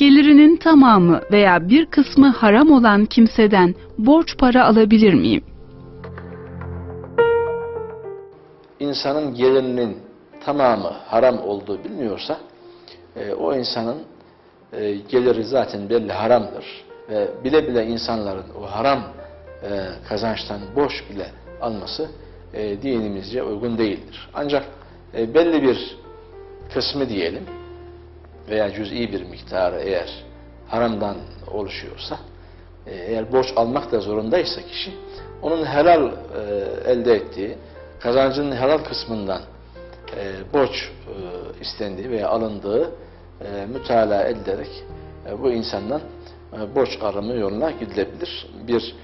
Gelirinin tamamı veya bir kısmı haram olan kimseden borç para alabilir miyim? insanın gelirinin tamamı haram olduğu bilmiyorsa e, o insanın e, geliri zaten belli haramdır ve bile bile insanların o haram e, kazançtan borç bile alması e, dinimizce uygun değildir. Ancak e, belli bir kısmı diyelim veya cüz'i bir miktarı eğer haramdan oluşuyorsa e, eğer borç almak da zorundaysa kişi onun helal e, elde ettiği kazancının helal kısmından e, borç e, istendiği veya alındığı e, mütalaa edilerek bu insandan borç arama yoluna gidilebilir. Bir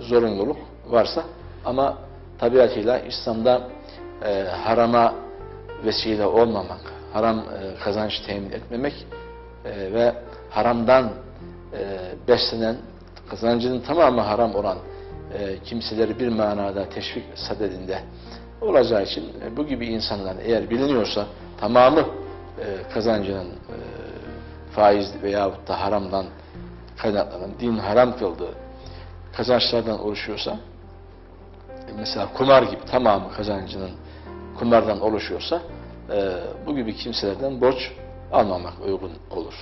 zorunluluk varsa ama tabiatıyla İslam'da harama vesile olmamak, haram e, kazanç temin etmemek e, ve haramdan e, beslenen, kazancının tamamı haram olan kimseleri bir manada teşvik sadedinde olacağı için bu gibi insanlar eğer biliniyorsa tamamı kazancının faiz veyahut da haramdan kaynaklanan, din haram kıldığı kazançlardan oluşuyorsa mesela kumar gibi tamamı kazancının kumardan oluşuyorsa bu gibi kimselerden borç almamak uygun olur.